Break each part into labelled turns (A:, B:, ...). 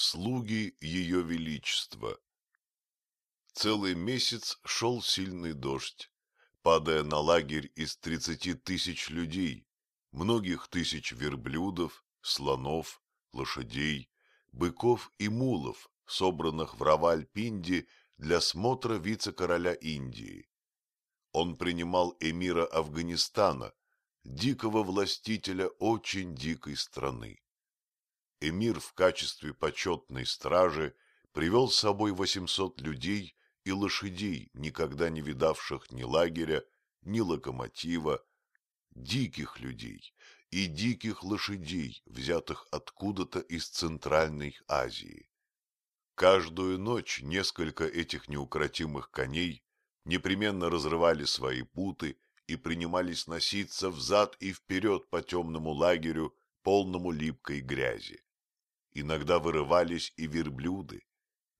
A: Слуги Ее Величества. Целый месяц шел сильный дождь, падая на лагерь из тридцати тысяч людей, многих тысяч верблюдов, слонов, лошадей, быков и мулов, собранных в Раваль-Пинди для смотра вице-короля Индии. Он принимал эмира Афганистана, дикого властителя очень дикой страны. Эмир в качестве почетной стражи привел с собой 800 людей и лошадей, никогда не видавших ни лагеря, ни локомотива, диких людей и диких лошадей, взятых откуда-то из Центральной Азии. Каждую ночь несколько этих неукротимых коней непременно разрывали свои путы и принимались носиться взад и вперед по темному лагерю, полному липкой грязи. Иногда вырывались и верблюды,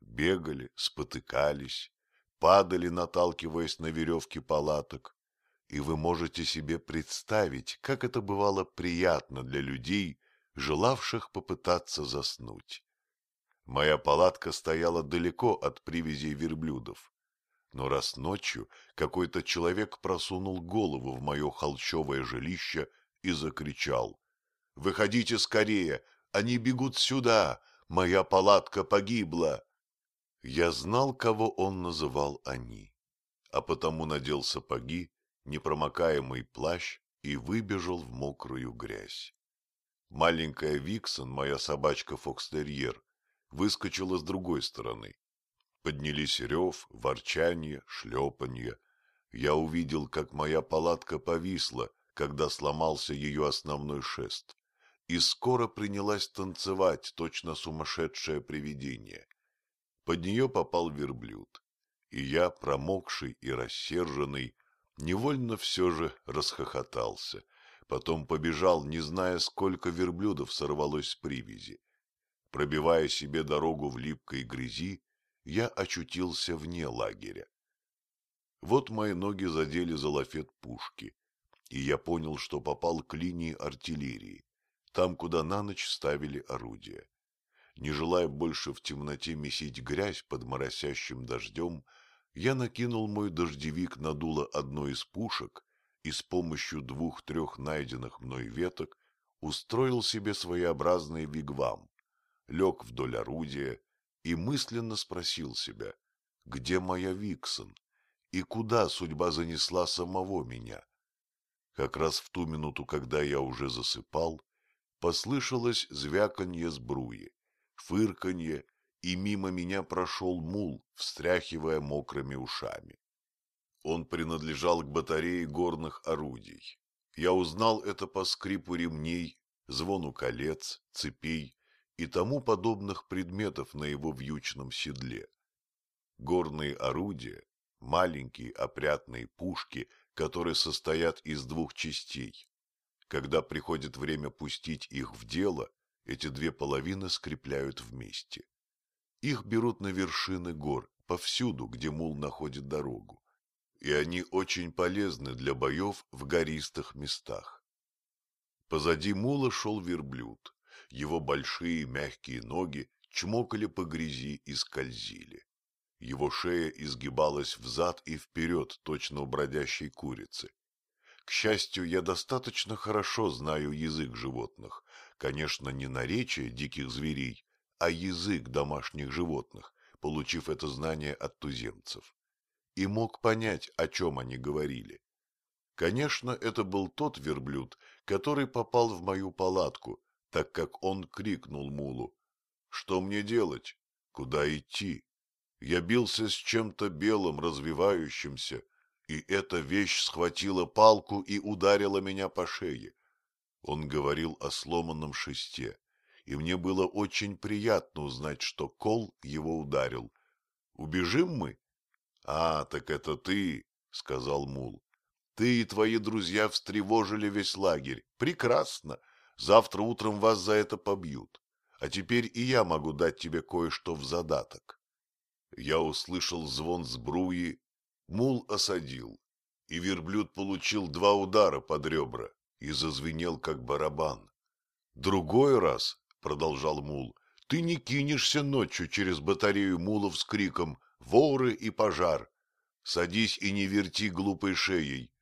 A: бегали, спотыкались, падали, наталкиваясь на веревки палаток. И вы можете себе представить, как это бывало приятно для людей, желавших попытаться заснуть. Моя палатка стояла далеко от привязей верблюдов. Но раз ночью какой-то человек просунул голову в мое холщовое жилище и закричал. — Выходите скорее, они бегут сюда! Моя палатка погибла!» Я знал, кого он называл «они», а потому надел сапоги, непромокаемый плащ и выбежал в мокрую грязь. Маленькая Виксон, моя собачка-фокстерьер, выскочила с другой стороны. Поднялись рев, ворчание, шлепанье. Я увидел, как моя палатка повисла, когда сломался ее основной шест и скоро принялась танцевать, точно сумасшедшее привидение. Под нее попал верблюд, и я, промокший и рассерженный, невольно все же расхохотался, потом побежал, не зная, сколько верблюдов сорвалось с привязи. Пробивая себе дорогу в липкой грязи, я очутился вне лагеря. Вот мои ноги задели за лафет пушки, и я понял, что попал к линии артиллерии там, куда на ночь ставили орудия. Не желая больше в темноте месить грязь под моросящим дождем, я накинул мой дождевик на дуло одной из пушек и с помощью двух-трех найденных мной веток устроил себе своеобразный вигвам, лег вдоль орудия и мысленно спросил себя, где моя Виксон и куда судьба занесла самого меня. Как раз в ту минуту, когда я уже засыпал, Послышалось звяканье сбруи, фырканье, и мимо меня прошел мул, встряхивая мокрыми ушами. Он принадлежал к батарее горных орудий. Я узнал это по скрипу ремней, звону колец, цепей и тому подобных предметов на его вьючном седле. Горные орудия, маленькие опрятные пушки, которые состоят из двух частей, когда приходит время пустить их в дело, эти две половины скрепляют вместе. Их берут на вершины гор, повсюду, где мул находит дорогу, и они очень полезны для боев в гористых местах. Позади мула шел верблюд, его большие мягкие ноги чмокали по грязи и скользили. Его шея изгибалась взад и вперед, точно у бродящей курицы. К счастью, я достаточно хорошо знаю язык животных. Конечно, не наречие диких зверей, а язык домашних животных, получив это знание от туземцев. И мог понять, о чем они говорили. Конечно, это был тот верблюд, который попал в мою палатку, так как он крикнул мулу. «Что мне делать? Куда идти? Я бился с чем-то белым, развивающимся, и эта вещь схватила палку и ударила меня по шее. Он говорил о сломанном шесте, и мне было очень приятно узнать, что кол его ударил. «Убежим мы?» «А, так это ты», — сказал Мул. «Ты и твои друзья встревожили весь лагерь. Прекрасно. Завтра утром вас за это побьют. А теперь и я могу дать тебе кое-что в задаток». Я услышал звон сбруи Мул осадил, и верблюд получил два удара под ребра и зазвенел, как барабан. Другой раз, — продолжал Мул, — Ты не кинешься ночью через батарею мулов с криком «Воры и пожар!» Садись и не верти глупой шеей.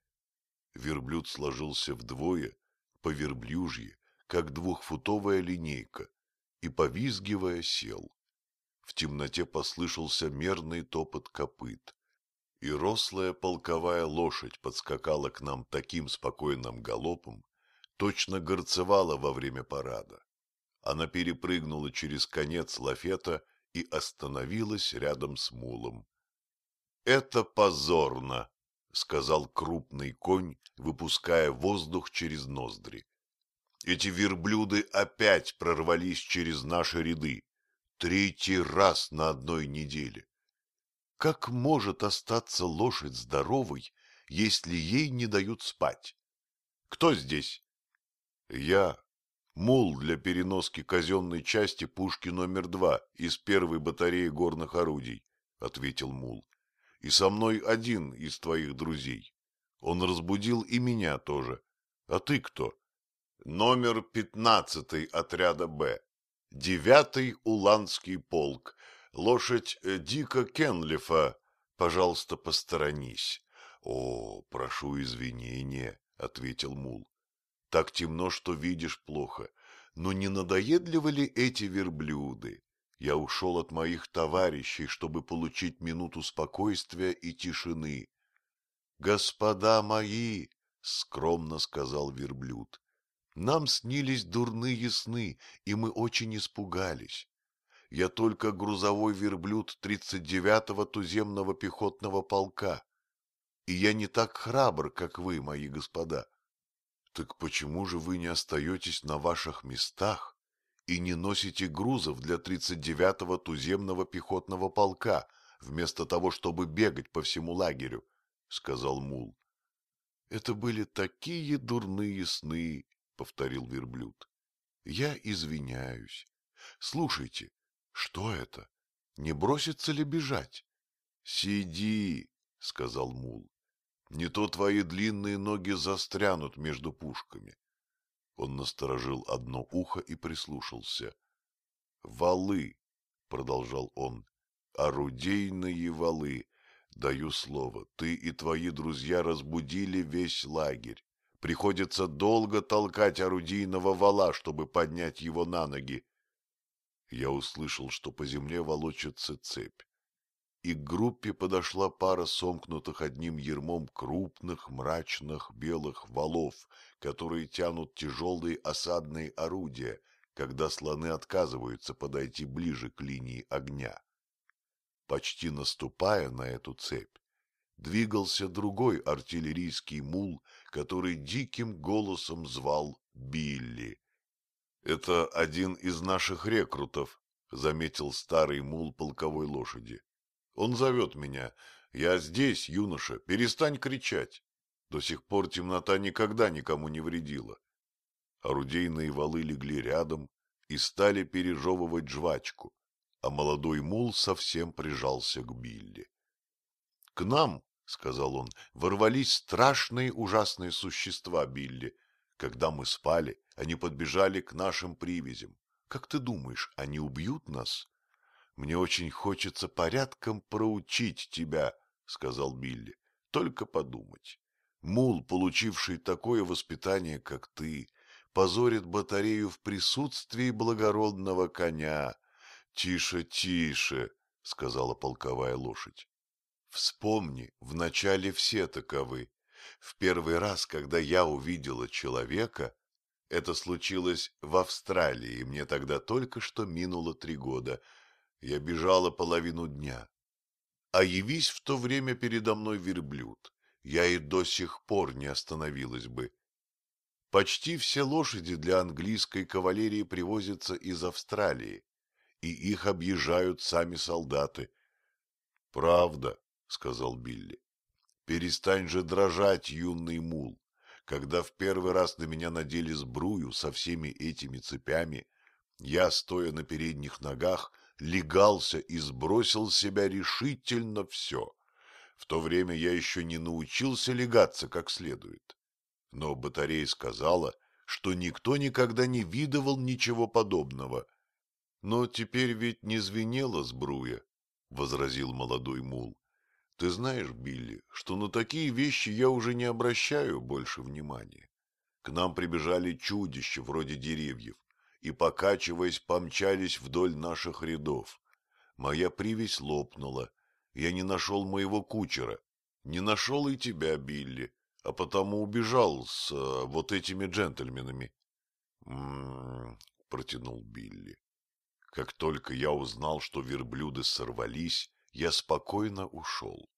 A: Верблюд сложился вдвое, по верблюжье, как двухфутовая линейка, и, повизгивая, сел. В темноте послышался мерный топот копыт, и рослая полковая лошадь подскакала к нам таким спокойным галопом, точно горцевала во время парада. Она перепрыгнула через конец лафета и остановилась рядом с мулом. — Это позорно, — сказал крупный конь, выпуская воздух через ноздри. Эти верблюды опять прорвались через наши ряды. Третий раз на одной неделе. Как может остаться лошадь здоровой, если ей не дают спать? Кто здесь? Я. Мул для переноски казенной части пушки номер два из первой батареи горных орудий, — ответил Мул. И со мной один из твоих друзей. Он разбудил и меня тоже. А ты кто? — номер пятнадцатый отряда «Б», девятый Уланский полк, лошадь э, Дика Кенлифа. Пожалуйста, посторонись. — О, прошу извинения, — ответил Мул. — Так темно, что видишь плохо. Но не надоедливы ли эти верблюды? Я ушел от моих товарищей, чтобы получить минуту спокойствия и тишины. — Господа мои, — скромно сказал верблюд, нам снились дурные сны, и мы очень испугались. Я только грузовой верблюд 39-го туземного пехотного полка, и я не так храбр, как вы, мои господа. Так почему же вы не остаетесь на ваших местах и не носите грузов для 39-го туземного пехотного полка, вместо того, чтобы бегать по всему лагерю? — сказал Мул. Это были такие дурные сны, — повторил верблюд. — Я извиняюсь. Слушайте, что это? Не бросится ли бежать? — Сиди, — сказал мул. — Не то твои длинные ноги застрянут между пушками. Он насторожил одно ухо и прислушался. — Валы, — продолжал он, — орудейные валы. Даю слово, ты и твои друзья разбудили весь лагерь. Приходится долго толкать орудийного вала, чтобы поднять его на ноги. Я услышал, что по земле волочится цепь. И к группе подошла пара сомкнутых одним ермом крупных, мрачных, белых валов, которые тянут тяжелые осадные орудия, когда слоны отказываются подойти ближе к линии огня. Почти наступая на эту цепь, двигался другой артиллерийский мул, который диким голосом звал Билли. — Это один из наших рекрутов, — заметил старый мул полковой лошади. — Он зовет меня. Я здесь, юноша, перестань кричать. До сих пор темнота никогда никому не вредила. Орудейные валы легли рядом и стали пережевывать жвачку, а молодой мул совсем прижался к Билли. — К нам, — сказал он, — ворвались страшные ужасные существа, Билли. Когда мы спали, они подбежали к нашим привязям. Как ты думаешь, они убьют нас? — Мне очень хочется порядком проучить тебя, — сказал Билли. — Только подумать. Мул, получивший такое воспитание, как ты, позорит батарею в присутствии благородного коня. — Тише, тише, — сказала полковая лошадь. Вспомни, вначале все таковы. В первый раз, когда я увидела человека, это случилось в Австралии, мне тогда только что минуло три года. Я бежала половину дня. А явись в то время передо мной верблюд, я и до сих пор не остановилась бы. Почти все лошади для английской кавалерии привозятся из Австралии, и их объезжают сами солдаты. Правда, — сказал Билли. — Перестань же дрожать, юный мул. Когда в первый раз на меня надели сбрую со всеми этими цепями, я, стоя на передних ногах, легался и сбросил с себя решительно все. В то время я еще не научился легаться как следует. Но батарея сказала, что никто никогда не видывал ничего подобного. Но теперь ведь не звенела сбруя, — возразил молодой мул. Ты знаешь, Билли, что на такие вещи я уже не обращаю больше внимания. К нам прибежали чудища вроде деревьев и, покачиваясь, помчались вдоль наших рядов. Моя привязь лопнула. Я не нашел моего кучера, не нашел и тебя, Билли, а потому убежал с а, вот этими джентльменами. «М-м-м», протянул Билли. Как только я узнал, что верблюды сорвались, я спокойно ушел.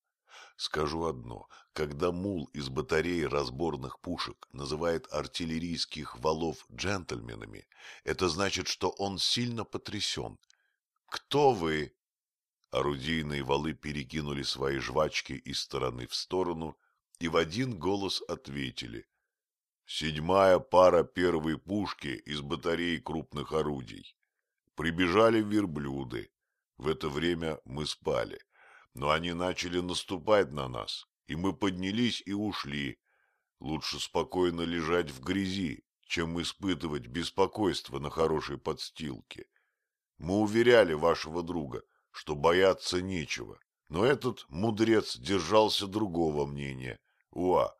A: Скажу одно, когда мул из батареи разборных пушек называет артиллерийских валов джентльменами, это значит, что он сильно потрясен. «Кто вы?» Орудийные валы перекинули свои жвачки из стороны в сторону и в один голос ответили. «Седьмая пара первой пушки из батареи крупных орудий. Прибежали верблюды. В это время мы спали. Но они начали наступать на нас, и мы поднялись и ушли. Лучше спокойно лежать в грязи, чем испытывать беспокойство на хорошей подстилке. Мы уверяли вашего друга, что бояться нечего, но этот мудрец держался другого мнения. Уа!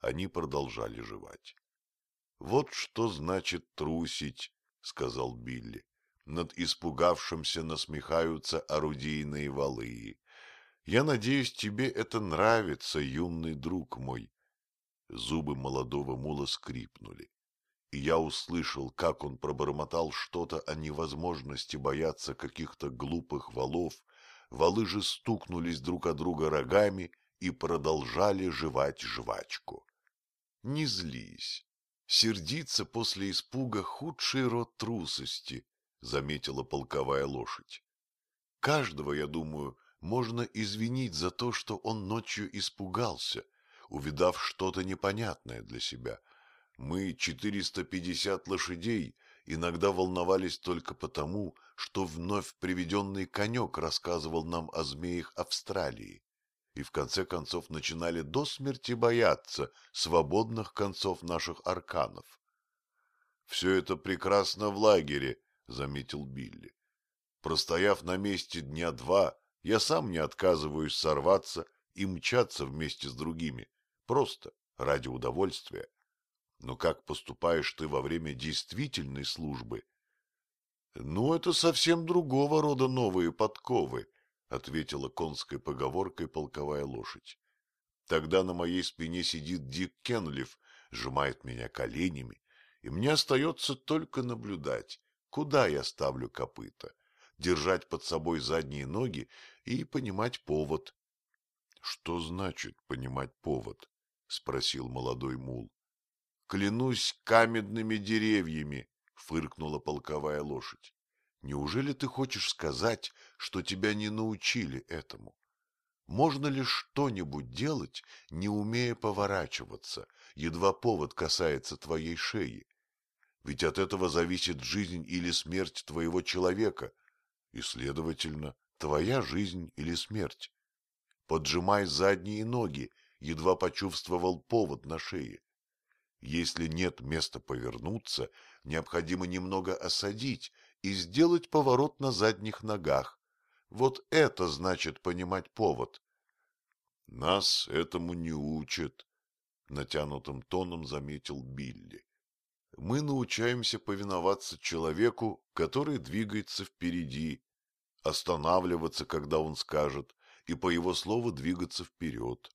A: Они продолжали жевать. — Вот что значит трусить, — сказал Билли над испугавшимся насмехаются орудийные валы. Я надеюсь, тебе это нравится, юный друг мой. Зубы молодого мула скрипнули, и я услышал, как он пробормотал что-то о невозможности бояться каких-то глупых валов. Валы же стукнулись друг о друга рогами и продолжали жевать жвачку. Не злись. Сердиться после испуга — худший род трусости, — заметила полковая лошадь. Каждого, я думаю, можно извинить за то, что он ночью испугался, увидав что-то непонятное для себя. Мы, 450 лошадей, иногда волновались только потому, что вновь приведенный конек рассказывал нам о змеях Австралии, и в конце концов начинали до смерти бояться свободных концов наших арканов. Все это прекрасно в лагере, — заметил Билли. Простояв на месте дня два, я сам не отказываюсь сорваться и мчаться вместе с другими, просто ради удовольствия. Но как поступаешь ты во время действительной службы? — Ну, это совсем другого рода новые подковы, — ответила конской поговоркой полковая лошадь. Тогда на моей спине сидит Дик Кенлиф, сжимает меня коленями, и мне остается только наблюдать, куда я ставлю копыта, держать под собой задние ноги и понимать повод. — Что значит понимать повод? — спросил молодой мул. — Клянусь каменными деревьями, — фыркнула полковая лошадь. — Неужели ты хочешь сказать, что тебя не научили этому? Можно ли что-нибудь делать, не умея поворачиваться, едва повод касается твоей шеи? Ведь от этого зависит жизнь или смерть твоего человека, и, следовательно, твоя жизнь или смерть. Поджимай задние ноги, едва почувствовал повод на шее. Если нет места повернуться, необходимо немного осадить и сделать поворот на задних ногах. Вот это значит понимать повод. — Нас этому не учат, — натянутым тоном заметил Билли мы научаемся повиноваться человеку, который двигается впереди, останавливаться, когда он скажет, и по его слову двигаться вперед.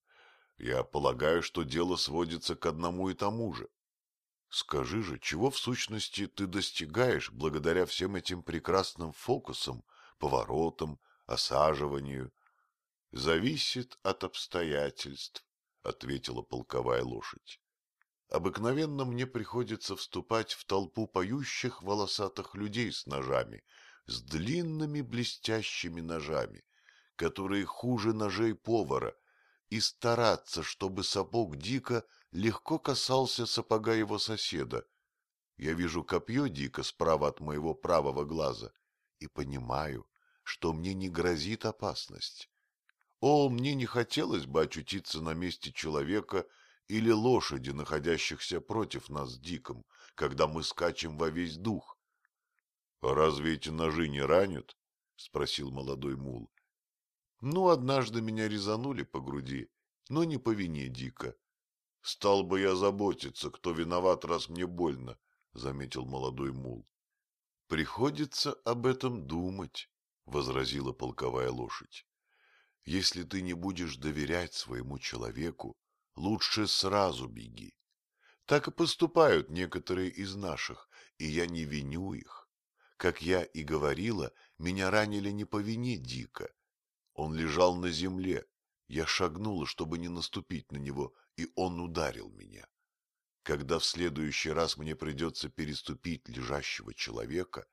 A: Я полагаю, что дело сводится к одному и тому же. Скажи же, чего в сущности ты достигаешь благодаря всем этим прекрасным фокусам, поворотам, осаживанию? — Зависит от обстоятельств, — ответила полковая лошадь. Обыкновенно мне приходится вступать в толпу поющих волосатых людей с ножами, с длинными блестящими ножами, которые хуже ножей повара, и стараться, чтобы сапог Дика легко касался сапога его соседа. Я вижу копье Дика справа от моего правого глаза и понимаю, что мне не грозит опасность. О, мне не хотелось бы очутиться на месте человека, или лошади, находящихся против нас диком, когда мы скачем во весь дух. Разве эти ножи не ранят? — спросил молодой мул. — Ну, однажды меня резанули по груди, но не по вине Дика. — Стал бы я заботиться, кто виноват, раз мне больно, — заметил молодой мул. — Приходится об этом думать, — возразила полковая лошадь. — Если ты не будешь доверять своему человеку, лучше сразу беги. Так и поступают некоторые из наших, и я не виню их. Как я и говорила, меня ранили не по вине Дика. Он лежал на земле. Я шагнула, чтобы не наступить на него, и он ударил меня. Когда в следующий раз мне придется переступить лежащего человека,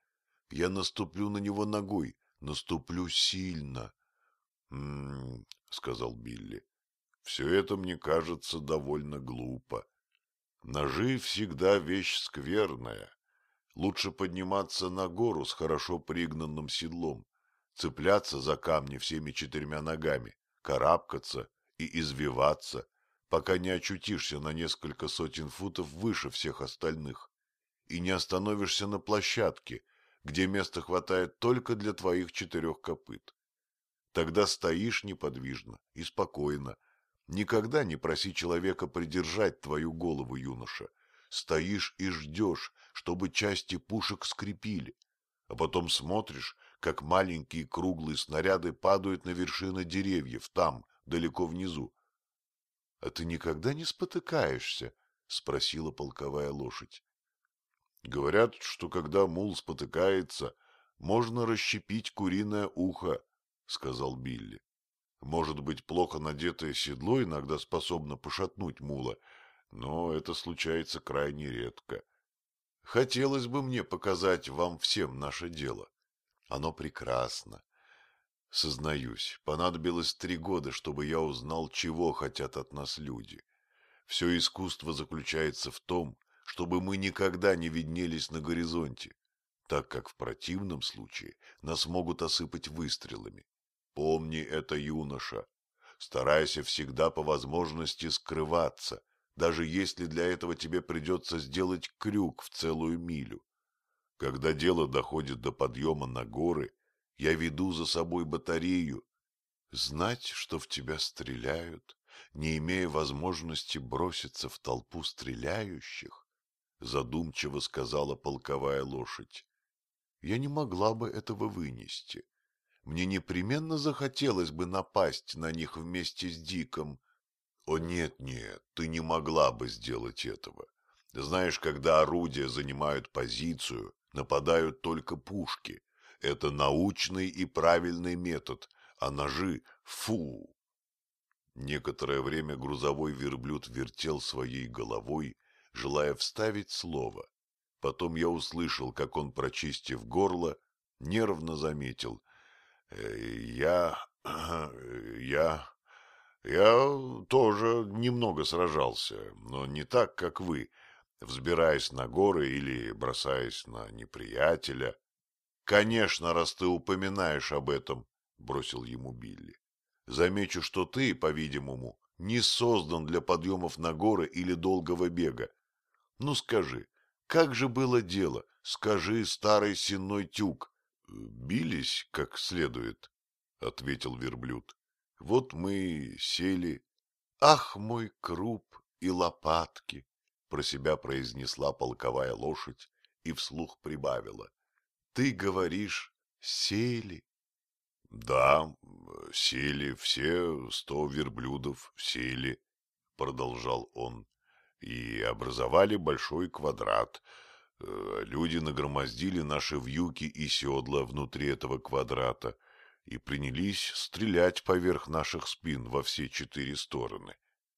A: я наступлю на него ногой, наступлю сильно. «М-м-м», сказал Билли, — все это мне кажется довольно глупо. Ножи всегда вещь скверная, Лучше подниматься на гору с хорошо пригнанным седлом, цепляться за камни всеми четырьмя ногами, карабкаться и извиваться, пока не очутишься на несколько сотен футов выше всех остальных и не остановишься на площадке, где места хватает только для твоих четырех копыт. Тогда стоишь неподвижно и спокойно. Никогда не проси человека придержать твою голову, юноша. Стоишь и ждешь, чтобы части пушек скрепили, а потом смотришь, как маленькие круглые снаряды падают на вершины деревьев там, далеко внизу. — А ты никогда не спотыкаешься? — спросила полковая лошадь. — Говорят, что когда мул спотыкается, можно расщепить куриное ухо, — сказал Билли. Может быть, плохо надетое седло иногда способно пошатнуть мула, но это случается крайне редко. Хотелось бы мне показать вам всем наше дело. Оно прекрасно. Сознаюсь, понадобилось три года, чтобы я узнал, чего хотят от нас люди. Все искусство заключается в том, чтобы мы никогда не виднелись на горизонте, так как в противном случае нас могут осыпать выстрелами. Помни это, юноша. Старайся всегда по возможности скрываться, даже если для этого тебе придется сделать крюк в целую милю. Когда дело доходит до подъема на горы, я веду за собой батарею. Знать, что в тебя стреляют, не имея возможности броситься в толпу стреляющих, задумчиво сказала полковая лошадь. Я не могла бы этого вынести. Мне непременно захотелось бы напасть на них вместе с Диком, о нет, нет, ты не могла бы сделать этого. Знаешь, когда орудия занимают позицию, нападают только пушки. Это научный и правильный метод, а ножи — фу! Некоторое время грузовой верблюд вертел своей головой, желая вставить слово. Потом я услышал, как он, прочистив горло, нервно заметил. «Э, «Я... я... Я тоже немного сражался, но не так, как вы, взбираясь на горы или бросаясь на неприятеля. — Конечно, раз ты упоминаешь об этом, — бросил ему Билли. — Замечу, что ты, по-видимому, не создан для подъемов на горы или долгого бега. Ну скажи, как же было дело? Скажи, старый сенной тюк. — Бились как следует, — ответил верблюд. Вот мы сели. Ах, мой круп и лопатки! Про себя произнесла полковая лошадь и вслух прибавила. Ты говоришь, сели? Да, сели все сто верблюдов, сели, продолжал он, и образовали большой квадрат. Э, люди нагромоздили наши вьюки и седла внутри этого квадрата — и принялись стрелять поверх наших спин во все четыре стороны.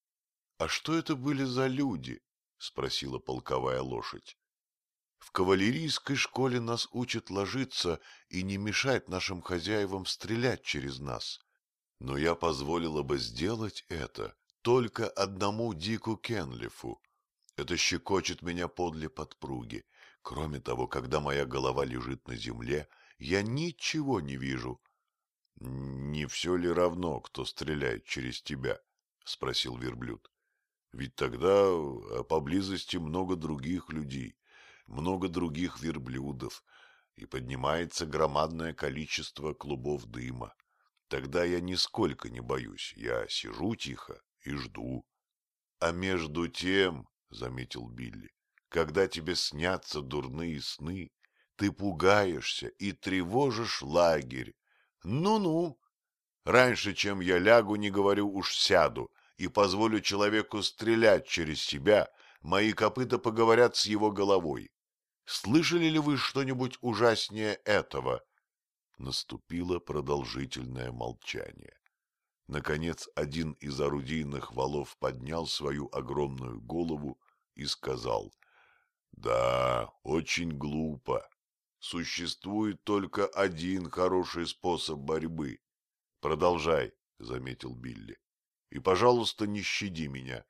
A: — А что это были за люди? — спросила полковая лошадь. — В кавалерийской школе нас учат ложиться и не мешать нашим хозяевам стрелять через нас. Но я позволила бы сделать это только одному Дику Кенлифу. Это щекочет меня подле подпруги. Кроме того, когда моя голова лежит на земле, я ничего не вижу, — Не все ли равно, кто стреляет через тебя? — спросил верблюд. — Ведь тогда а, поблизости много других людей, много других верблюдов, и поднимается громадное количество клубов дыма. Тогда я нисколько не боюсь, я сижу тихо и жду. А между тем, — заметил Билли, — когда тебе снятся дурные сны, ты пугаешься и тревожишь лагерь. Ну-ну, раньше, чем я лягу, не говорю, уж сяду и позволю человеку стрелять через себя, мои копыта поговорят с его головой. Слышали ли вы что-нибудь ужаснее этого? Наступило продолжительное молчание. Наконец один из орудийных валов поднял свою огромную голову и сказал, «Да, очень глупо. Существует только один хороший способ борьбы. Продолжай», — заметил Билли. «И, пожалуйста, не щади меня.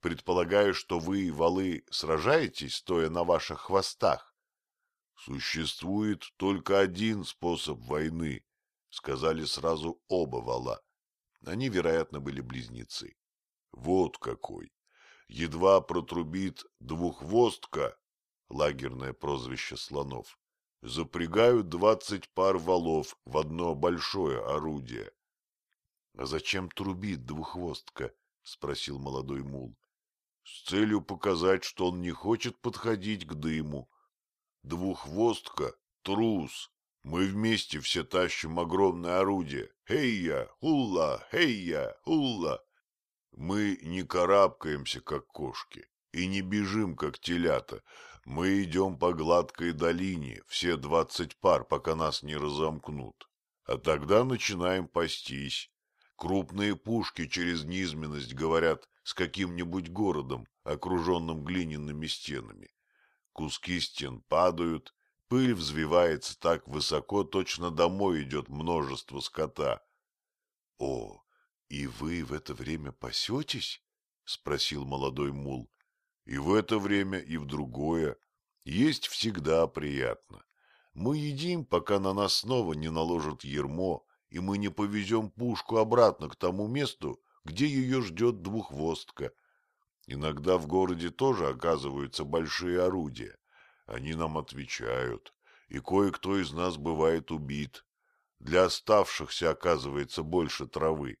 A: Предполагаю, что вы, валы, сражаетесь, стоя на ваших хвостах. Существует только один способ войны, сказали сразу оба вала. Они, вероятно, были близнецы. Вот какой. Едва протрубит двухвостка, лагерное прозвище слонов, запрягают двадцать пар валов в одно большое орудие. — А зачем трубит двухвостка? — спросил молодой мул с целью показать, что он не хочет подходить к дыму. Двухвостка — трус. Мы вместе все тащим огромное орудие. Хей-я, улла, хей-я, улла. Мы не карабкаемся, как кошки, и не бежим, как телята. Мы идем по гладкой долине, все двадцать пар, пока нас не разомкнут. А тогда начинаем пастись. Крупные пушки через низменность говорят с каким-нибудь городом, окруженным глиняными стенами. Куски стен падают, пыль взвивается так высоко, точно домой идет множество скота. — О, и вы в это время пасетесь? — спросил молодой мул. — И в это время, и в другое. Есть всегда приятно. Мы едим, пока на нас снова не наложат ермо, и мы не повезем пушку обратно к тому месту, где ее ждет двухвостка. Иногда в городе тоже оказываются большие орудия. Они нам отвечают, и кое-кто из нас бывает убит. Для оставшихся оказывается больше травы.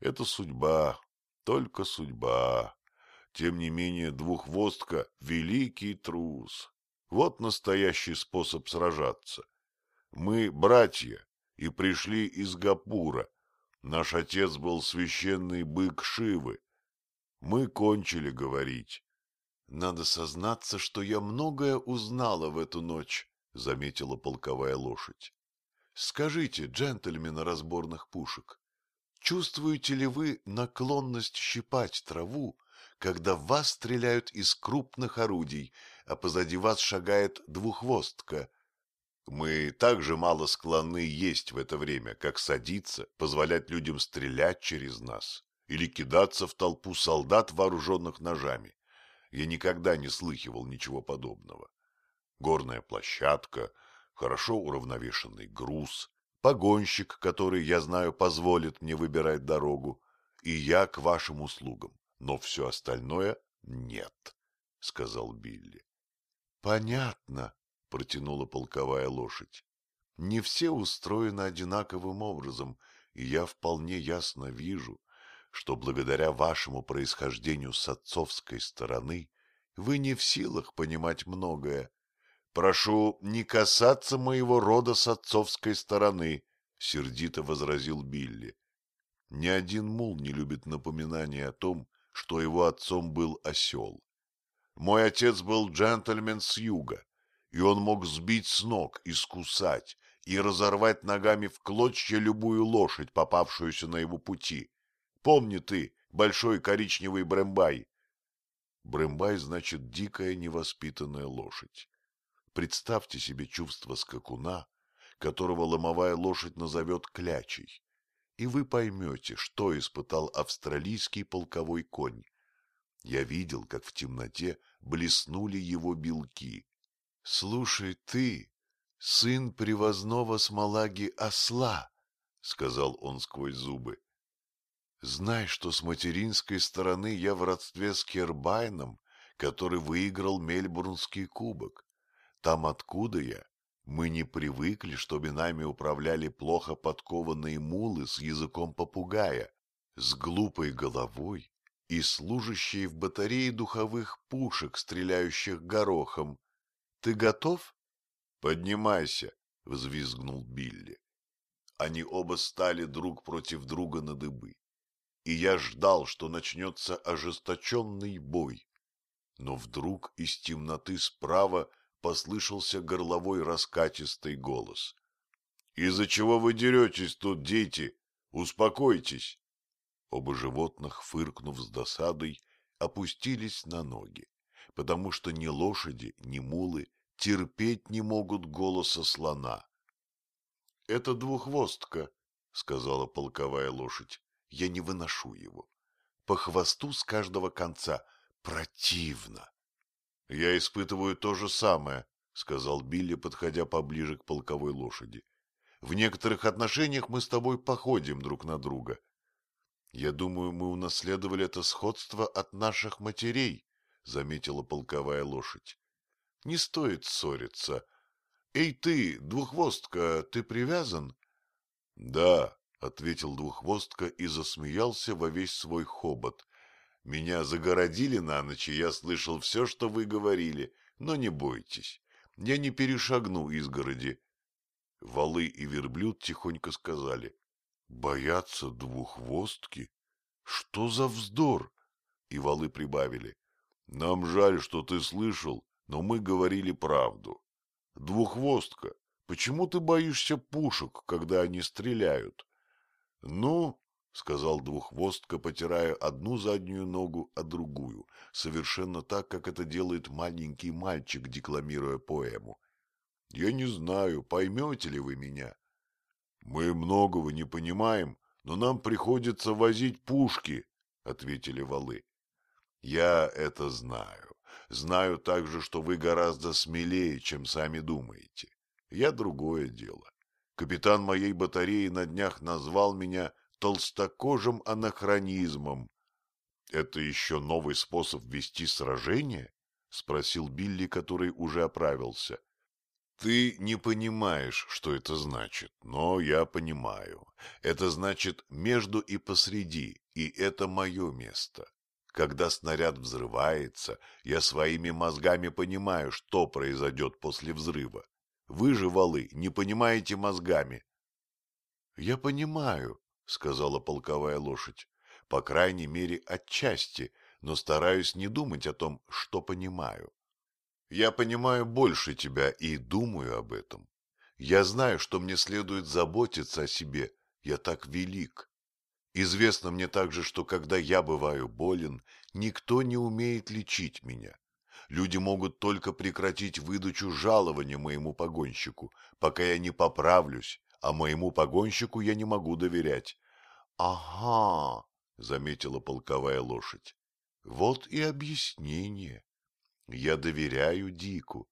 A: Это судьба, только судьба. Тем не менее, двухвостка — великий трус. Вот настоящий способ сражаться. Мы братья, и пришли из Гапура. Наш отец был священный бык Шивы. Мы кончили говорить. — Надо сознаться, что я многое узнала в эту ночь, — заметила полковая лошадь. — Скажите, джентльмены разборных пушек, чувствуете ли вы наклонность щипать траву, когда в вас стреляют из крупных орудий, а позади вас шагает двухвостка, мы также мало склонны есть в это время, как садиться, позволять людям стрелять через нас или кидаться в толпу солдат, вооруженных ножами. Я никогда не слыхивал ничего подобного. Горная площадка, хорошо уравновешенный груз, погонщик, который, я знаю, позволит мне выбирать дорогу, и я к вашим услугам, но все остальное нет, — сказал Билли. — Понятно, — протянула полковая лошадь. Не все устроены одинаковым образом, и я вполне ясно вижу, что благодаря вашему происхождению с отцовской стороны вы не в силах понимать многое. Прошу не касаться моего рода с отцовской стороны, — сердито возразил Билли. Ни один мул не любит напоминания о том, что его отцом был осел. Мой отец был джентльмен с юга, и он мог сбить с ног, искусать и разорвать ногами в клочья любую лошадь, попавшуюся на его пути. Помни ты, большой коричневый брембай. Брембай значит дикая невоспитанная лошадь. Представьте себе чувство скакуна, которого ломовая лошадь назовет клячей, и вы поймете, что испытал австралийский полковой конь. Я видел, как в темноте блеснули его белки, — Слушай ты, сын привозного смолаги осла, — сказал он сквозь зубы. — Знай, что с материнской стороны я в родстве с Кербайном, который выиграл Мельбурнский кубок. Там, откуда я, Мы не привыкли, чтобы нами управляли плохо подкованные мулы с языком попугая, с глупой головой и служащие в батарее духовых пушек, стреляющих горохом. Ты готов? Поднимайся, взвизгнул Билли. Они оба стали друг против друга на дыбы. И я ждал, что начнется ожесточенный бой. Но вдруг из темноты справа послышался горловой раскатистый голос. — Из-за чего вы деретесь тут, дети? Успокойтесь! Оба животных, фыркнув с досадой, опустились на ноги, потому что ни лошади, ни мулы терпеть не могут голоса слона. — Это двухвостка, — сказала полковая лошадь. — Я не выношу его. По хвосту с каждого конца. Противно. — Я испытываю то же самое, — сказал Билли, подходя поближе к полковой лошади. — В некоторых отношениях мы с тобой походим друг на друга. Я думаю, мы унаследовали это сходство от наших матерей, — заметила полковая лошадь. — Не стоит ссориться. Эй ты, двухвостка, ты привязан? — Да, — ответил двухвостка и засмеялся во весь свой хобот. — Меня загородили на ночь, и я слышал все, что вы говорили, но не бойтесь, я не перешагну изгороди. Валы и верблюд тихонько сказали. Бояться двухвостки? Что за вздор? И валы прибавили. Нам жаль, что ты слышал, но мы говорили правду. Двухвостка, почему ты боишься пушек, когда они стреляют? Ну, — сказал двухвостка, потирая одну заднюю ногу, а другую, совершенно так, как это делает маленький мальчик, декламируя поэму. — Я не знаю, поймете ли вы меня. Мы многого не понимаем, но нам приходится возить пушки, — ответили валы. Я это знаю. Знаю также, что вы гораздо смелее, чем сами думаете. Я другое дело. Капитан моей батареи на днях назвал меня толстокожим анахронизмом. — Это еще новый способ вести сражение? — спросил Билли, который уже оправился. Ты не понимаешь, что это значит, но я понимаю. Это значит между и посреди, и это мое место. Когда снаряд взрывается, я своими мозгами понимаю, что произойдет после взрыва. Вы же, валы, не понимаете мозгами. — Я понимаю, — сказала полковая лошадь, — по крайней мере, отчасти, но стараюсь не думать о том, что понимаю. Я понимаю больше тебя и думаю об этом. Я знаю, что мне следует заботиться о себе. Я так велик. Известно мне также, что когда я бываю болен, никто не умеет лечить меня. Люди могут только прекратить выдачу жалования моему погонщику, пока я не поправлюсь, а моему погонщику я не могу доверять. — Ага, — заметила полковая лошадь, — вот и объяснение. Я доверяю Дику.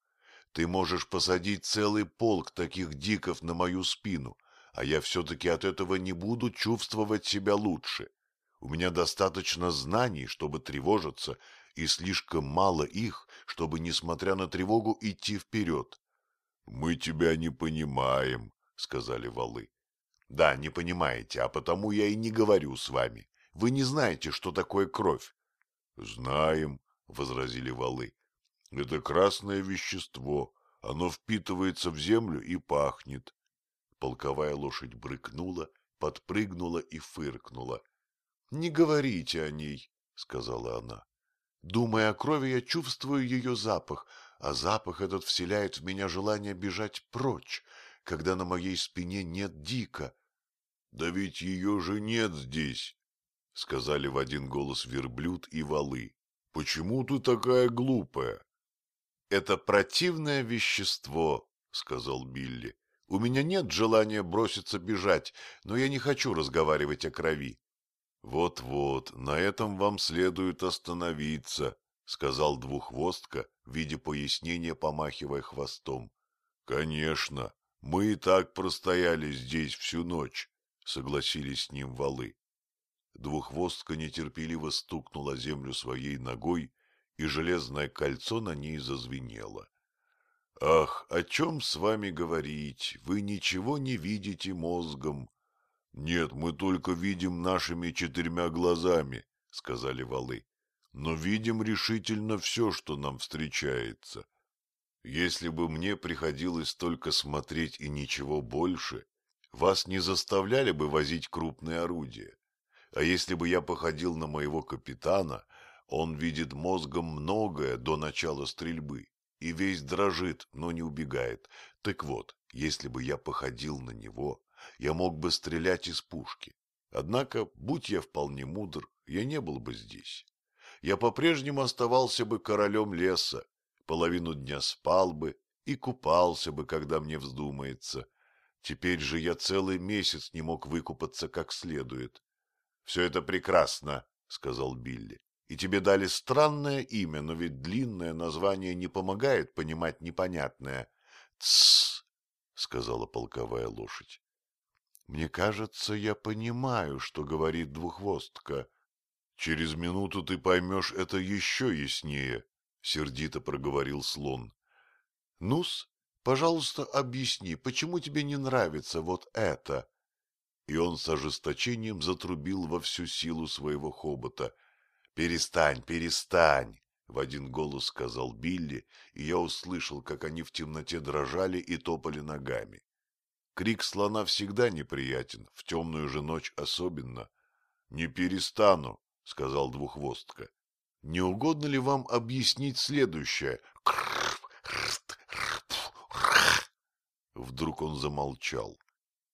A: Ты можешь посадить целый полк таких диков на мою спину, а я все-таки от этого не буду чувствовать себя лучше. У меня достаточно знаний, чтобы тревожиться, и слишком мало их, чтобы, несмотря на тревогу, идти вперед. — Мы тебя не понимаем, — сказали валы. — Да, не понимаете, а потому я и не говорю с вами. Вы не знаете, что такое кровь. — Знаем, — возразили валы. Это красное вещество. Оно впитывается в землю и пахнет. Полковая лошадь брыкнула, подпрыгнула и фыркнула. — Не говорите о ней, — сказала она. Думая о крови, я чувствую ее запах, а запах этот вселяет в меня желание бежать прочь, когда на моей спине нет дика. — Да ведь ее же нет здесь, — сказали в один голос верблюд и валы. — Почему ты такая глупая? Это противное вещество, сказал Билли. У меня нет желания броситься бежать, но я не хочу разговаривать о крови. Вот-вот, на этом вам следует остановиться, сказал двухвостка, в виде пояснения помахивая хвостом. Конечно, мы и так простояли здесь всю ночь, согласились с ним валы. Двухвостка нетерпеливо стукнула землю своей ногой и железное кольцо на ней зазвенело. Ах, о чем с вами говорить? Вы ничего не видите мозгом. Нет, мы только видим нашими четырьмя глазами, сказали валы. Но видим решительно все, что нам встречается. Если бы мне приходилось только смотреть и ничего больше, вас не заставляли бы возить крупные орудия. А если бы я походил на моего капитана, он видит мозгом многое до начала стрельбы и весь дрожит, но не убегает. Так вот, если бы я походил на него, я мог бы стрелять из пушки. Однако, будь я вполне мудр, я не был бы здесь. Я по-прежнему оставался бы королем леса, половину дня спал бы и купался бы, когда мне вздумается. Теперь же я целый месяц не мог выкупаться как следует. — Все это прекрасно, — сказал Билли. — И тебе дали странное имя, но ведь длинное название не помогает понимать непонятное. — Тссс, — сказала полковая лошадь. — Мне кажется, я понимаю, что говорит двухвостка. — Через минуту ты поймешь это еще яснее, сердито проговорил слон. Нус, пожалуйста, объясни, почему тебе не нравится вот это? И он с ожесточением затрубил во всю силу своего хобота. Перестань, перестань, в один голос сказал Билли, и я услышал, как они в темноте дрожали и топали ногами. Крик слона всегда неприятен, в темную же ночь особенно. — Не перестану, — сказал двухвостка. Не угодно ли вам объяснить следующее? Вдруг он замолчал.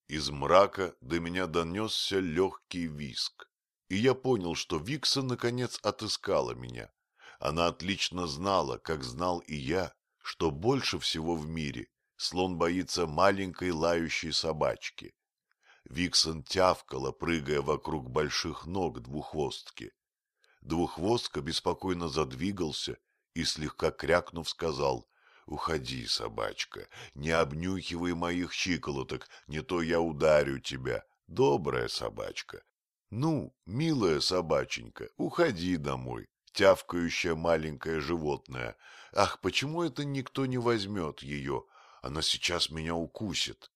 A: Из мрака до меня донесся легкий виск, и я понял, что Викса наконец отыскала меня. Она отлично знала, как знал и я, что больше всего в мире слон боится маленькой лающей собачки. Виксон тявкала, прыгая вокруг больших ног двуххвостки. Двухвостка беспокойно задвигался и, слегка крякнув, сказал «Уходи, собачка, не обнюхивай моих щиколоток, не то я ударю тебя, добрая собачка». «Ну, милая собаченька, уходи домой, тявкающее маленькое животное. Ах, почему это никто не возьмет ее? Она сейчас меня укусит».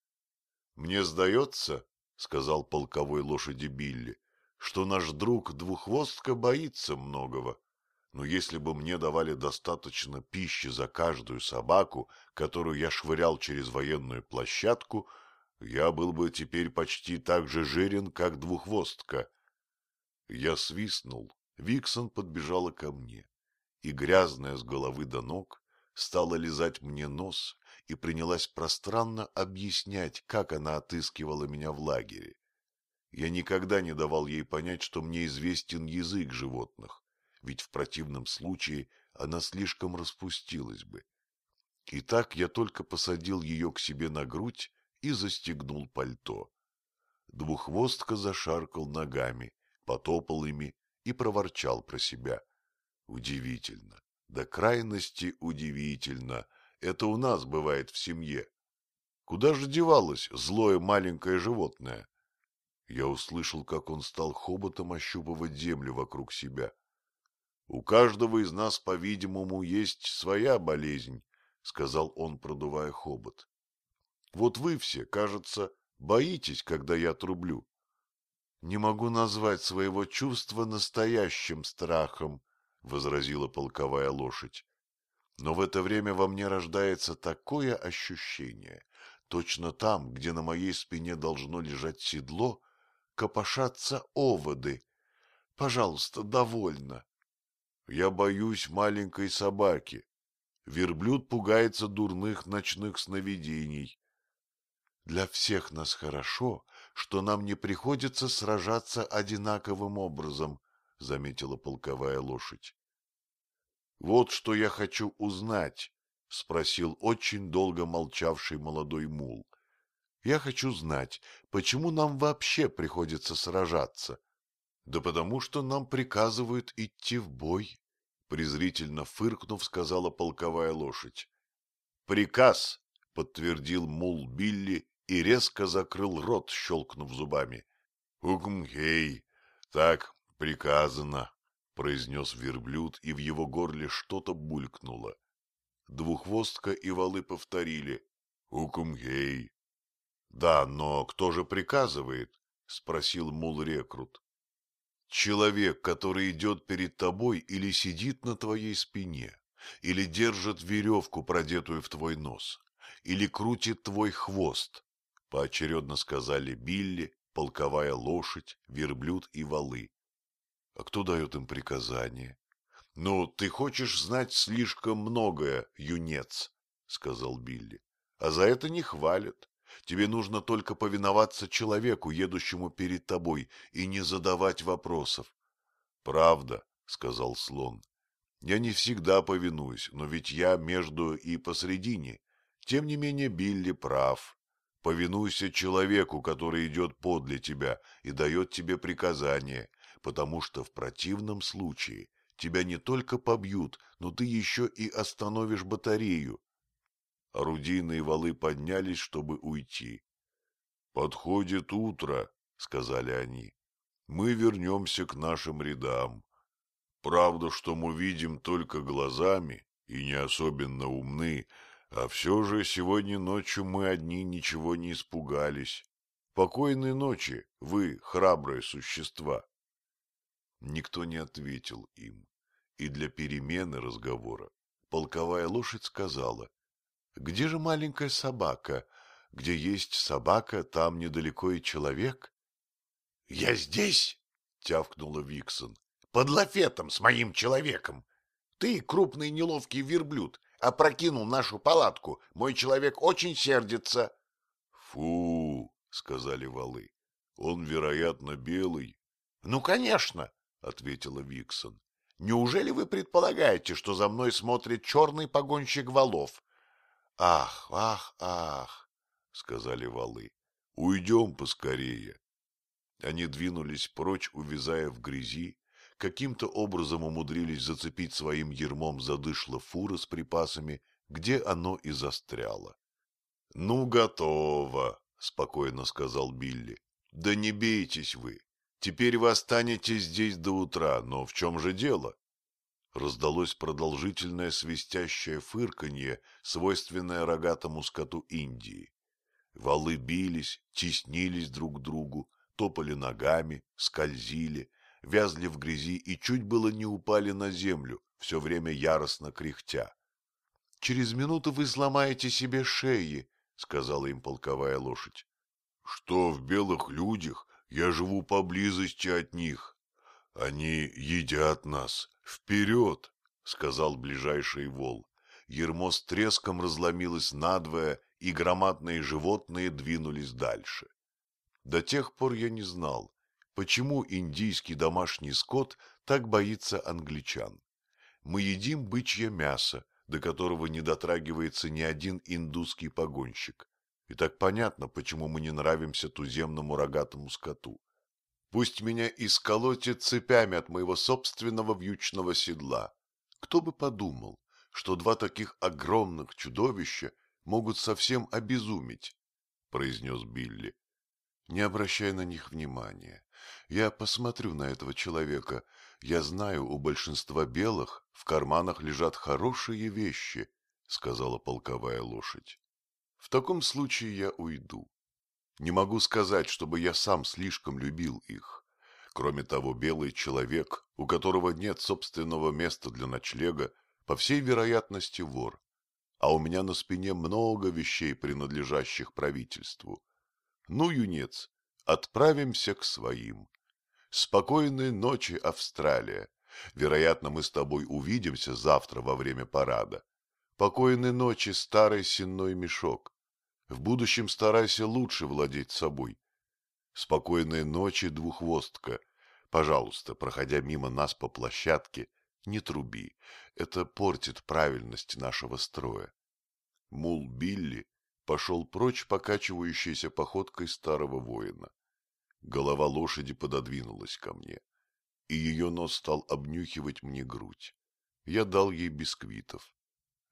A: «Мне сдается, — сказал полковой лошади Билли, что наш друг двухвостка боится многого. Но если бы мне давали достаточно пищи за каждую собаку, которую я швырял через военную площадку, я был бы теперь почти так же жирен, как двухвостка. Я свистнул, Виксон подбежала ко мне, и, грязная с головы до ног, стала лизать мне нос и принялась пространно объяснять, как она отыскивала меня в лагере. Я никогда не давал ей понять, что мне известен язык животных, ведь в противном случае она слишком распустилась бы. И так я только посадил ее к себе на грудь и застегнул пальто. Двуххвостка зашаркал ногами, потопал ими и проворчал про себя. Удивительно, до крайности удивительно, это у нас бывает в семье. Куда же девалось злое маленькое животное? Я услышал, как он стал хоботом ощупывать землю вокруг себя. «У каждого из нас, по-видимому, есть своя болезнь», — сказал он, продувая хобот. «Вот вы все, кажется, боитесь, когда я трублю». «Не могу назвать своего чувства настоящим страхом», — возразила полковая лошадь. «Но в это время во мне рождается такое ощущение, точно там, где на моей спине должно лежать седло, копошатся оводы. Пожалуйста, довольно. Я боюсь маленькой собаки. Верблюд пугается дурных ночных сновидений. Для всех нас хорошо, что нам не приходится сражаться одинаковым образом, — заметила полковая лошадь. — Вот что я хочу узнать, — спросил очень долго молчавший молодой мул. Я хочу знать, почему нам вообще приходится сражаться? Да потому что нам приказывают идти в бой, презрительно фыркнув, сказала полковая лошадь. Приказ, подтвердил мул Билли и резко закрыл рот, щелкнув зубами. Укмхей, так приказано, произнес верблюд, и в его горле что-то булькнуло. Двухвостка и валы повторили «Укумгей». «Да, но кто же приказывает?» — спросил мул-рекрут. «Человек, который идет перед тобой или сидит на твоей спине, или держит веревку, продетую в твой нос, или крутит твой хвост», — поочередно сказали Билли, полковая лошадь, верблюд и валы. «А кто дает им приказание?» «Ну, ты хочешь знать слишком многое, юнец», — сказал Билли. «А за это не хвалят. Тебе нужно только повиноваться человеку, едущему перед тобой, и не задавать вопросов». «Правда», — сказал слон. «Я не всегда повинуюсь, но ведь я между и посредине. Тем не менее Билли прав. Повинуйся человеку, который идет подле тебя и дает тебе приказания, потому что в противном случае тебя не только побьют, но ты еще и остановишь батарею. Орудийные валы поднялись, чтобы уйти. — Подходит утро, — сказали они. — Мы вернемся к нашим рядам. Правда, что мы видим только глазами и не особенно умны, а все же сегодня ночью мы одни ничего не испугались. Покойной ночи, вы, храбрые существа. Никто не ответил им, и для перемены разговора полковая лошадь сказала, «Где же маленькая собака? Где есть собака, там недалеко и человек».
B: «Я здесь!» — тявкнула Виксон. «Под лафетом с моим человеком. Ты, крупный неловкий верблюд, опрокинул нашу палатку. Мой человек очень сердится».
A: «Фу!» — сказали валы. «Он, вероятно, белый».
B: «Ну, конечно!» — ответила Виксон. — Неужели вы предполагаете, что за мной смотрит черный погонщик валов? — Ах, ах, ах, — сказали валы.
A: — Уйдем поскорее. Они двинулись прочь, увязая в грязи, каким-то образом умудрились зацепить своим ермом задышло фура с припасами, где оно и застряло. — Ну, готово, — спокойно сказал Билли. — Да не бейтесь вы, Теперь вы останетесь здесь до утра, но в чем же дело? Раздалось продолжительное свистящее фырканье, свойственное рогатому скоту Индии. Валы бились, теснились друг к другу, топали ногами, скользили, вязли в грязи и чуть было не упали на землю, все время яростно кряхтя. — Через минуту вы сломаете себе шеи, — сказала им полковая лошадь. — Что в белых людях я живу поблизости от них. Они едят нас. Вперед! — сказал ближайший вол. Ермо с треском разломилось надвое, и громадные животные двинулись дальше. До тех пор я не знал, почему индийский домашний скот так боится англичан. Мы едим бычье мясо, до которого не дотрагивается ни один индусский погонщик. И так понятно, почему мы не нравимся туземному рогатому скоту. Пусть меня исколотит цепями от моего собственного вьючного седла. Кто бы подумал, что два таких огромных чудовища могут совсем обезумить, — произнес Билли. Не обращай на них внимания. Я посмотрю на этого человека. Я знаю, у большинства белых в карманах лежат хорошие вещи, — сказала полковая лошадь. В таком случае я уйду. Не могу сказать, чтобы я сам слишком любил их. Кроме того, белый человек, у которого нет собственного места для ночлега, по всей вероятности вор. А у меня на спине много вещей, принадлежащих правительству. Ну, юнец, отправимся к своим. Спокойной ночи, Австралия. Вероятно, мы с тобой увидимся завтра во время парада. Покойной ночи, старый сенной мешок. В будущем старайся лучше владеть собой. Спокойной ночи, двухвостка. Пожалуйста, проходя мимо нас по площадке, не труби. Это портит правильность нашего строя. Мул Билли пошел прочь покачивающейся походкой старого воина. Голова лошади пододвинулась ко мне, и ее нос стал обнюхивать мне грудь. Я дал ей бисквитов.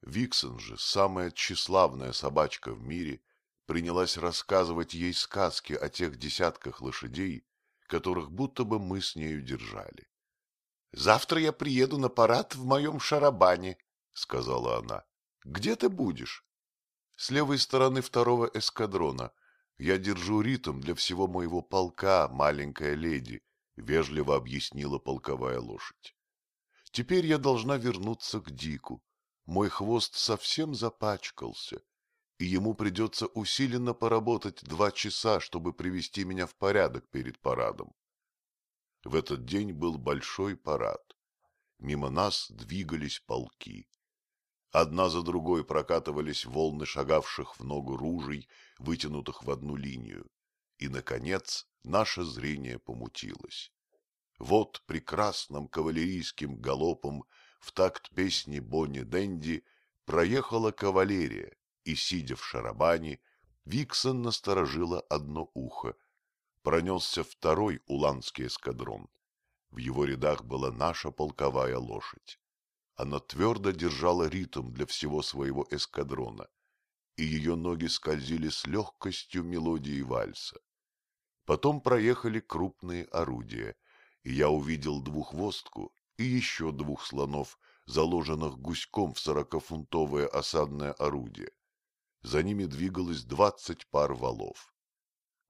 A: Виксон же, самая тщеславная собачка в мире, принялась рассказывать ей сказки о тех десятках лошадей, которых будто бы мы с нею держали. — Завтра я приеду на парад в моем шарабане, — сказала она. Где ты будешь? С левой стороны второго эскадрона. Я держу ритм для всего моего полка, маленькая леди, — вежливо объяснила полковая лошадь. Теперь я должна вернуться к Дику. Мой хвост совсем запачкался, и ему придется усиленно поработать два часа, чтобы привести меня в порядок перед парадом. В этот день был большой парад. Мимо нас двигались полки. Одна за другой прокатывались волны шагавших в ногу ружей, вытянутых в одну линию. И, наконец, наше зрение помутилось. Вот прекрасным кавалерийским галопом в такт песни Бонни Дэнди проехала кавалерия, и, сидя в шарабане, Виксон насторожила одно ухо. Пронесся второй уланский эскадрон. В его рядах была наша полковая лошадь. Она твердо держала ритм для всего своего эскадрона, и ее ноги скользили с легкостью мелодии вальса. Потом проехали крупные орудия, и я увидел двухвостку и еще двух слонов, заложенных гуськом в сорокафунтовое осадное орудие. За ними двигалось двадцать пар валов.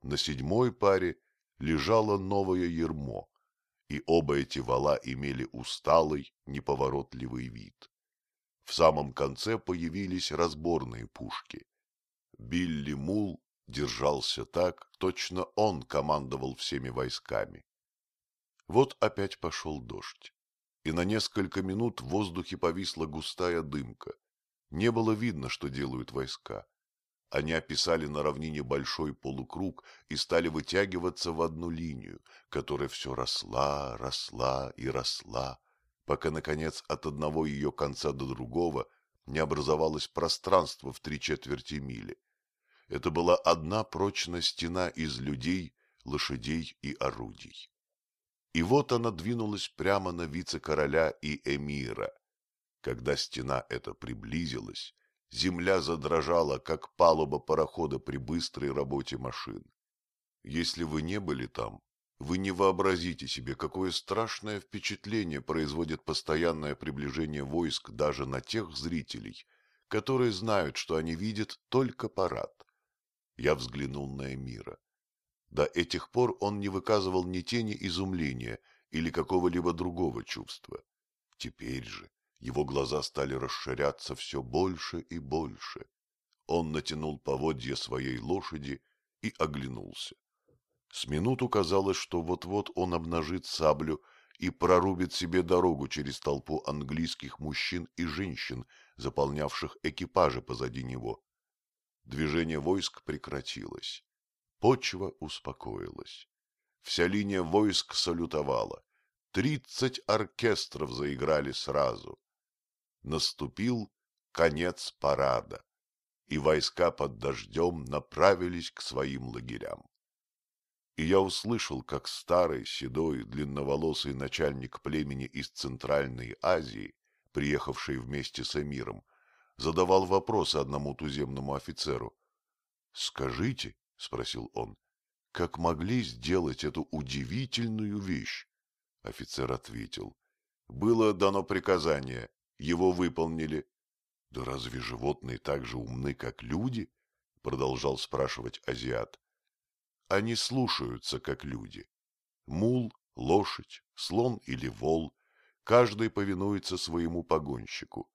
A: На седьмой паре лежало новое ермо, и оба эти вала имели усталый, неповоротливый вид. В самом конце появились разборные пушки. Билли Мул держался так, точно он командовал всеми войсками. Вот опять пошел дождь, и на несколько минут в воздухе повисла густая дымка. Не было видно, что делают войска. Они описали на равнине большой полукруг и стали вытягиваться в одну линию, которая все росла, росла и росла, пока, наконец, от одного ее конца до другого не образовалось пространство в три четверти мили. Это была одна прочная стена из людей, лошадей и орудий. И вот она двинулась прямо на вице-короля и эмира. Когда стена эта приблизилась, Земля задрожала, как палуба парохода при быстрой работе машин. Если вы не были там, вы не вообразите себе, какое страшное впечатление производит постоянное приближение войск даже на тех зрителей, которые знают, что они видят только парад. Я взглянул на Эмира. До этих пор он не выказывал ни тени изумления или какого-либо другого чувства. Теперь же его глаза стали расширяться все больше и больше. Он натянул поводья своей лошади и оглянулся. С минуту казалось, что вот-вот он обнажит саблю и прорубит себе дорогу через толпу английских мужчин и женщин, заполнявших экипажи позади него. Движение войск прекратилось. Почва успокоилась. Вся линия войск салютовала. Тридцать оркестров заиграли сразу наступил конец парада, и войска под дождем направились к своим лагерям. И я услышал, как старый, седой, длинноволосый начальник племени из Центральной Азии, приехавший вместе с эмиром, задавал вопросы одному туземному офицеру. — Скажите, — спросил он, — как могли сделать эту удивительную вещь? Офицер ответил. — Было дано приказание его выполнили. — Да разве животные так же умны, как люди? — продолжал спрашивать азиат. — Они слушаются, как люди. Мул, лошадь, слон или вол, каждый повинуется своему погонщику.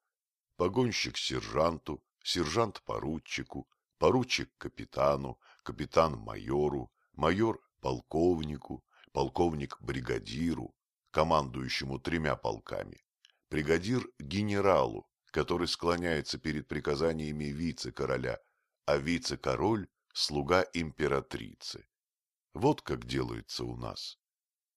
A: Погонщик сержанту, сержант поручику, поручик капитану, капитан майору, майор полковнику, полковник бригадиру, командующему тремя полками бригадир генералу, который склоняется перед приказаниями вице-короля, а вице-король – слуга императрицы. Вот как делается у нас.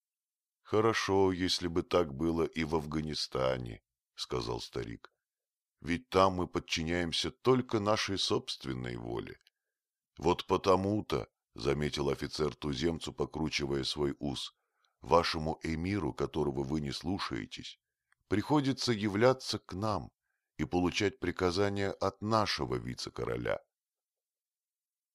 A: — Хорошо, если бы так было и в Афганистане, — сказал старик. — Ведь там мы подчиняемся только нашей собственной воле. Вот потому-то, — заметил офицер туземцу, покручивая свой ус, — вашему эмиру, которого вы не слушаетесь, приходится являться к нам и получать приказания от нашего вице-короля.